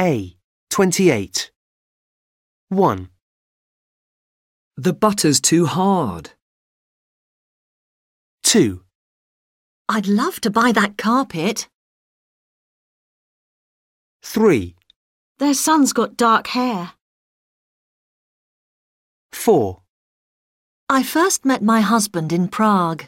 A. 28. 1, The butter's too hard. 2, I'd love to buy that carpet. 3, Their son's got dark hair. 4, I first met my husband in Prague.